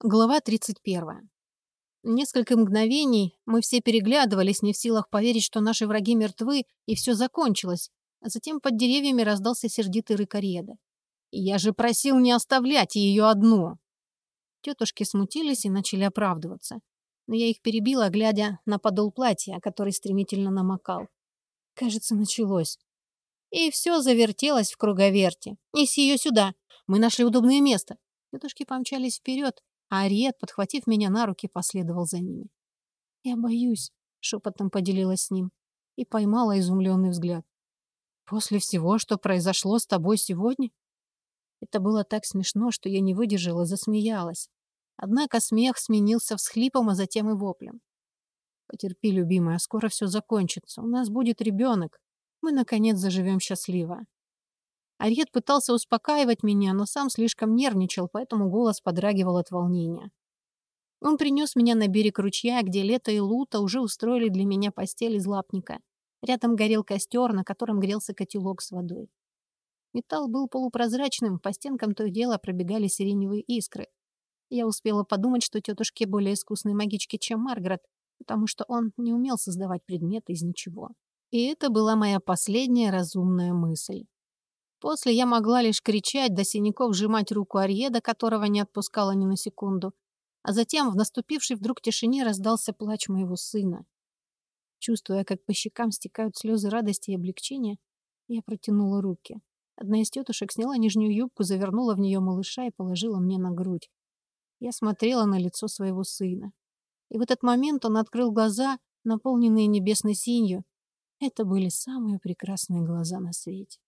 Глава 31. Несколько мгновений мы все переглядывались, не в силах поверить, что наши враги мертвы, и все закончилось. А затем под деревьями раздался сердитый рык Ареда. «Я же просил не оставлять ее одну!» Тетушки смутились и начали оправдываться. Но я их перебила, глядя на подол платья, который стремительно намокал. Кажется, началось. И все завертелось в круговерте. «Неси ее сюда! Мы нашли удобное место!» Тетушки помчались вперед, а Ариет, подхватив меня на руки, последовал за ними. «Я боюсь», — шепотом поделилась с ним и поймала изумленный взгляд. «После всего, что произошло с тобой сегодня?» Это было так смешно, что я не выдержала, засмеялась. Однако смех сменился всхлипом, а затем и воплем. «Потерпи, любимая, скоро все закончится. У нас будет ребенок. Мы, наконец, заживем счастливо». Арьет пытался успокаивать меня, но сам слишком нервничал, поэтому голос подрагивал от волнения. Он принес меня на берег ручья, где Лето и Лута уже устроили для меня постель из лапника. Рядом горел костер, на котором грелся котелок с водой. Металл был полупрозрачным, по стенкам то и дело пробегали сиреневые искры. Я успела подумать, что тетушке более искусной магички, чем Маргарет, потому что он не умел создавать предметы из ничего. И это была моя последняя разумная мысль. После я могла лишь кричать, до синяков сжимать руку Арьеда, которого не отпускала ни на секунду. А затем в наступившей вдруг тишине раздался плач моего сына. Чувствуя, как по щекам стекают слезы радости и облегчения, я протянула руки. Одна из тетушек сняла нижнюю юбку, завернула в нее малыша и положила мне на грудь. Я смотрела на лицо своего сына. И в этот момент он открыл глаза, наполненные небесной синью. Это были самые прекрасные глаза на свете.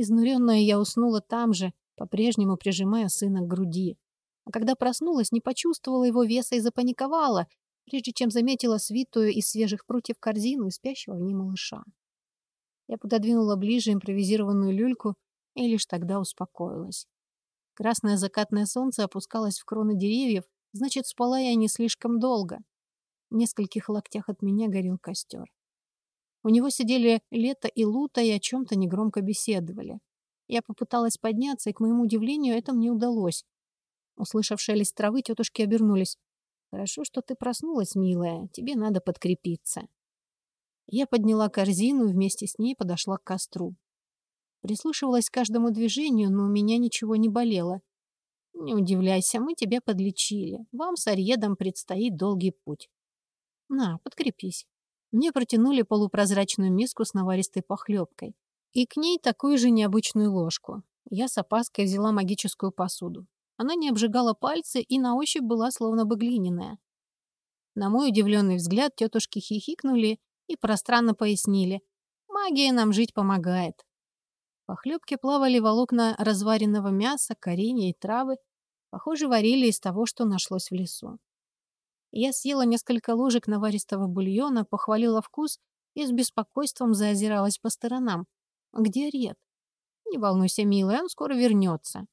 Изнуренная я уснула там же, по-прежнему прижимая сына к груди. А когда проснулась, не почувствовала его веса и запаниковала, прежде чем заметила свитую из свежих прутьев корзину и спящего в ней малыша. Я пододвинула ближе импровизированную люльку и лишь тогда успокоилась. Красное закатное солнце опускалось в кроны деревьев, значит, спала я не слишком долго. В нескольких локтях от меня горел костер. У него сидели Лето и Лута и о чем-то негромко беседовали. Я попыталась подняться, и, к моему удивлению, это мне удалось. Услышав шелест травы, тетушки обернулись. «Хорошо, что ты проснулась, милая. Тебе надо подкрепиться». Я подняла корзину и вместе с ней подошла к костру. Прислушивалась к каждому движению, но у меня ничего не болело. «Не удивляйся, мы тебя подлечили. Вам с Арьедом предстоит долгий путь. На, подкрепись». Мне протянули полупрозрачную миску с наваристой похлебкой. И к ней такую же необычную ложку. Я с опаской взяла магическую посуду. Она не обжигала пальцы и на ощупь была словно бы глиняная. На мой удивленный взгляд тетушки хихикнули и пространно пояснили. Магия нам жить помогает. В похлебке плавали волокна разваренного мяса, коренья и травы. Похоже, варили из того, что нашлось в лесу. Я съела несколько ложек наваристого бульона, похвалила вкус и с беспокойством заозиралась по сторонам. Где Ред? Не волнуйся, милая, он скоро вернется.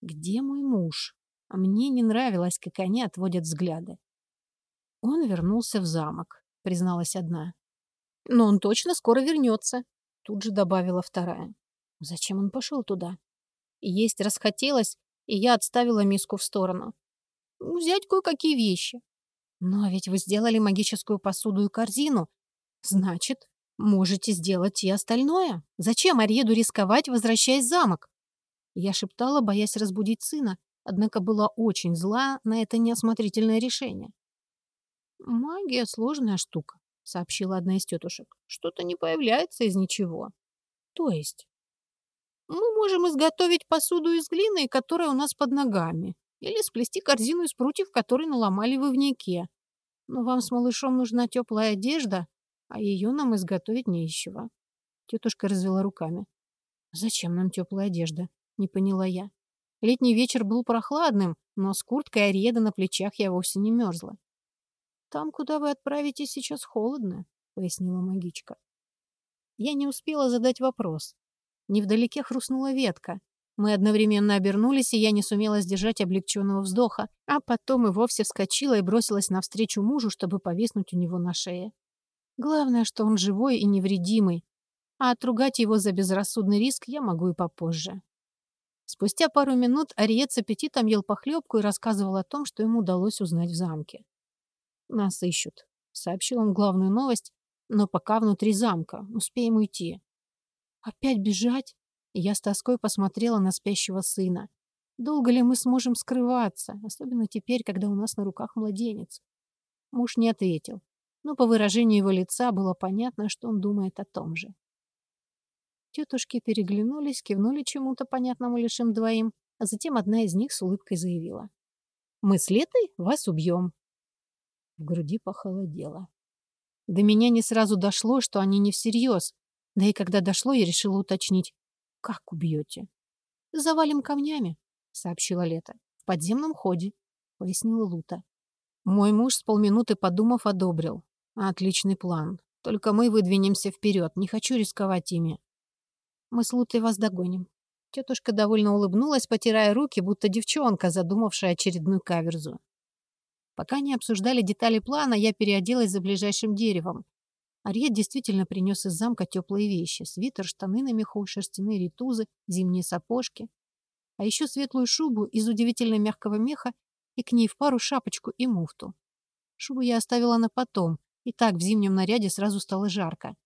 Где мой муж? Мне не нравилось, как они отводят взгляды. Он вернулся в замок, призналась одна. Но он точно скоро вернется, тут же добавила вторая. Зачем он пошел туда? Есть расхотелось, и я отставила миску в сторону. Взять кое-какие вещи. Но ведь вы сделали магическую посуду и корзину. Значит, можете сделать и остальное. Зачем Арьеду рисковать, возвращаясь в замок? Я шептала, боясь разбудить сына, однако была очень зла на это неосмотрительное решение. «Магия — сложная штука», — сообщила одна из тетушек. «Что-то не появляется из ничего». «То есть?» «Мы можем изготовить посуду из глины, которая у нас под ногами, или сплести корзину из прутьев, которые наломали в ивнике. Но вам с малышом нужна теплая одежда, а ее нам изготовить не из. Тетушка развела руками. «Зачем нам теплая одежда?» — не поняла я. Летний вечер был прохладным, но с курткой Ариеда на плечах я вовсе не мерзла. «Там, куда вы отправитесь, сейчас холодно», — пояснила магичка. Я не успела задать вопрос. Невдалеке хрустнула ветка. Мы одновременно обернулись, и я не сумела сдержать облегченного вздоха, а потом и вовсе вскочила и бросилась навстречу мужу, чтобы повиснуть у него на шее. Главное, что он живой и невредимый, а отругать его за безрассудный риск я могу и попозже. Спустя пару минут Ариет с аппетитом ел похлебку и рассказывал о том, что ему удалось узнать в замке. «Нас ищут», — сообщил он главную новость, «но пока внутри замка. Успеем уйти». «Опять бежать?» Я с тоской посмотрела на спящего сына. Долго ли мы сможем скрываться, особенно теперь, когда у нас на руках младенец? Муж не ответил, но по выражению его лица было понятно, что он думает о том же. Тетушки переглянулись, кивнули чему-то понятному лишь им двоим, а затем одна из них с улыбкой заявила. «Мы с Летой вас убьем». В груди похолодело. До меня не сразу дошло, что они не всерьез, да и когда дошло, я решила уточнить. «Как убьете?» «Завалим камнями», — сообщила Лета. «В подземном ходе», — пояснила Лута. Мой муж с полминуты подумав одобрил. «Отличный план. Только мы выдвинемся вперед. Не хочу рисковать ими». «Мы с Лутой вас догоним». Тетушка довольно улыбнулась, потирая руки, будто девчонка, задумавшая очередную каверзу. Пока не обсуждали детали плана, я переоделась за ближайшим деревом. Арьет действительно принес из замка теплые вещи. Свитер, штаны на меху, шерстяные ритузы, зимние сапожки. А еще светлую шубу из удивительно мягкого меха и к ней в пару шапочку и муфту. Шубу я оставила на потом, и так в зимнем наряде сразу стало жарко.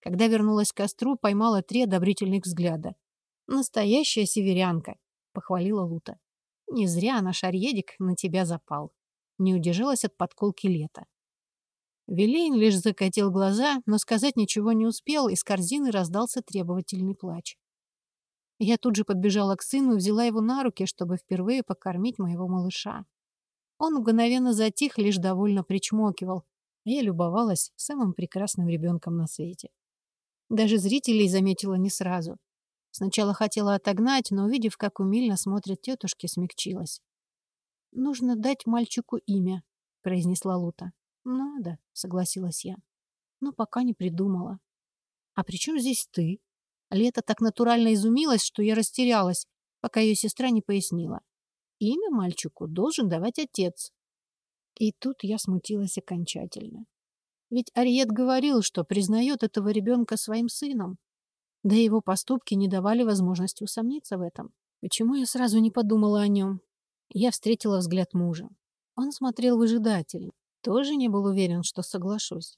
Когда вернулась к костру, поймала три одобрительных взгляда. «Настоящая северянка», — похвалила Лута. «Не зря наш Арьедик на тебя запал». Не удержалась от подколки лета. Вилейн лишь закатил глаза, но сказать ничего не успел, из корзины раздался требовательный плач. Я тут же подбежала к сыну и взяла его на руки, чтобы впервые покормить моего малыша. Он мгновенно затих, лишь довольно причмокивал, а я любовалась самым прекрасным ребенком на свете. Даже зрителей заметила не сразу. Сначала хотела отогнать, но, увидев, как умильно смотрят тетушки, смягчилась. «Нужно дать мальчику имя», — произнесла Лута. «Надо», — согласилась я. «Но пока не придумала». «А при чем здесь ты?» Лето так натурально изумилась, что я растерялась, пока ее сестра не пояснила. Имя мальчику должен давать отец. И тут я смутилась окончательно. Ведь Ариет говорил, что признает этого ребенка своим сыном. Да и его поступки не давали возможности усомниться в этом. Почему я сразу не подумала о нем? Я встретила взгляд мужа. Он смотрел выжидательно. Тоже не был уверен, что соглашусь.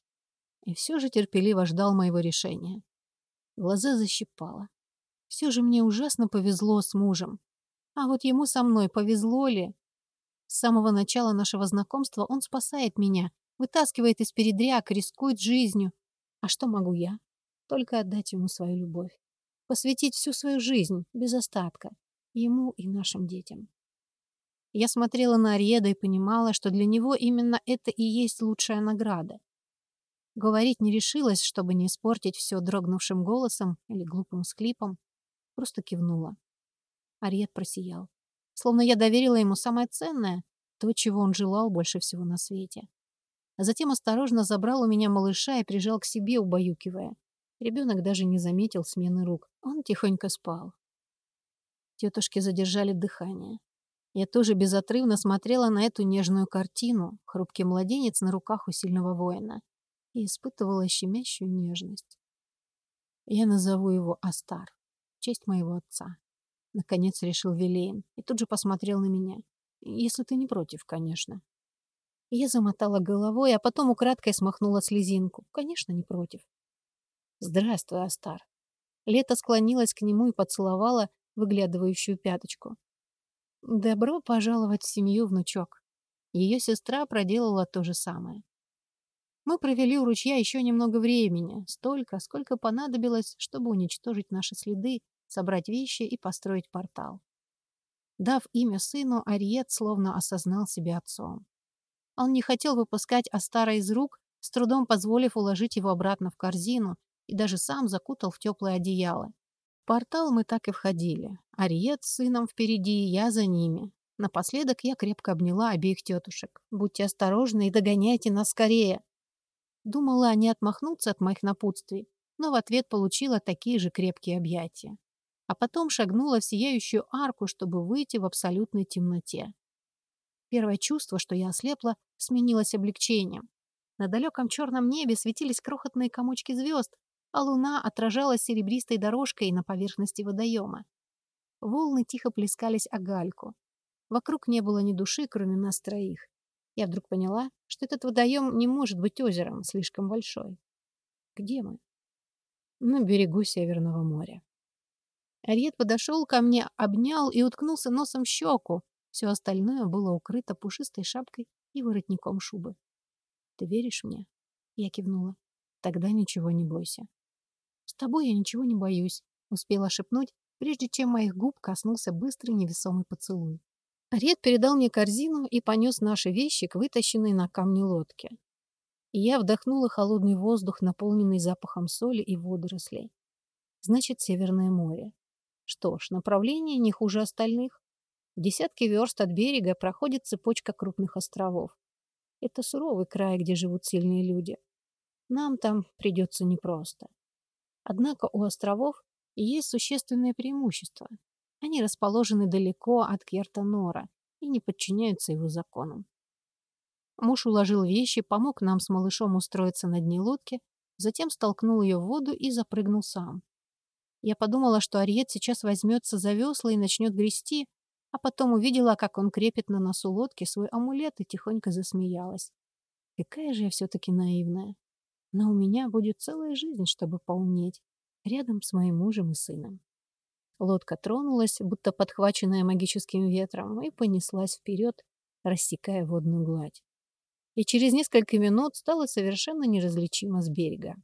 И все же терпеливо ждал моего решения. Глаза защипало. Все же мне ужасно повезло с мужем. А вот ему со мной повезло ли? С самого начала нашего знакомства он спасает меня, вытаскивает из передряг, рискует жизнью. А что могу я? Только отдать ему свою любовь. Посвятить всю свою жизнь, без остатка. Ему и нашим детям. Я смотрела на Ариеда и понимала, что для него именно это и есть лучшая награда. Говорить не решилась, чтобы не испортить все дрогнувшим голосом или глупым склипом. Просто кивнула. Ариет просиял. Словно я доверила ему самое ценное, то, чего он желал больше всего на свете. А затем осторожно забрал у меня малыша и прижал к себе, убаюкивая. Ребенок даже не заметил смены рук. Он тихонько спал. Тетушки задержали дыхание. Я тоже безотрывно смотрела на эту нежную картину, хрупкий младенец на руках у сильного воина, и испытывала щемящую нежность. Я назову его Астар, в честь моего отца. Наконец решил Вилейн и тут же посмотрел на меня. Если ты не против, конечно. Я замотала головой, а потом украдкой смахнула слезинку. Конечно, не против. Здравствуй, Астар. Лето склонилась к нему и поцеловала выглядывающую пяточку. Добро пожаловать в семью, внучок. Ее сестра проделала то же самое. Мы провели у ручья еще немного времени, столько, сколько понадобилось, чтобы уничтожить наши следы, собрать вещи и построить портал. Дав имя сыну, Ариет словно осознал себя отцом. Он не хотел выпускать Астара из рук, с трудом позволив уложить его обратно в корзину, и даже сам закутал в теплое одеяло, портал мы так и входили. Ариет с сыном впереди, я за ними. Напоследок я крепко обняла обеих тетушек. «Будьте осторожны и догоняйте нас скорее!» Думала, они отмахнутся от моих напутствий, но в ответ получила такие же крепкие объятия. А потом шагнула в сияющую арку, чтобы выйти в абсолютной темноте. Первое чувство, что я ослепла, сменилось облегчением. На далеком черном небе светились крохотные комочки звезд, а луна отражалась серебристой дорожкой на поверхности водоема. волны тихо плескались о гальку. Вокруг не было ни души, кроме нас троих. Я вдруг поняла, что этот водоем не может быть озером, слишком большой. Где мы? На берегу Северного моря. Ариет подошел ко мне, обнял и уткнулся носом в щеку. Все остальное было укрыто пушистой шапкой и воротником шубы. «Ты веришь мне?» Я кивнула. «Тогда ничего не бойся». «С тобой я ничего не боюсь», — успела шепнуть, прежде чем моих губ коснулся быстрый невесомый поцелуй. Ред передал мне корзину и понес наши вещи к вытащенной на камне лодке. И я вдохнула холодный воздух, наполненный запахом соли и водорослей. Значит, Северное море. Что ж, направление не хуже остальных. В десятки верст от берега проходит цепочка крупных островов. Это суровый край, где живут сильные люди. Нам там придется непросто. Однако у островов есть существенное преимущество. Они расположены далеко от Кьерта-Нора и не подчиняются его законам. Муж уложил вещи, помог нам с малышом устроиться на дне лодки, затем столкнул ее в воду и запрыгнул сам. Я подумала, что Ариет сейчас возьмется за весла и начнет грести, а потом увидела, как он крепит на носу лодки свой амулет и тихонько засмеялась. Какая же я все-таки наивная. Но у меня будет целая жизнь, чтобы поумнеть, рядом с моим мужем и сыном. Лодка тронулась, будто подхваченная магическим ветром, и понеслась вперед, рассекая водную гладь. И через несколько минут стала совершенно неразличима с берега.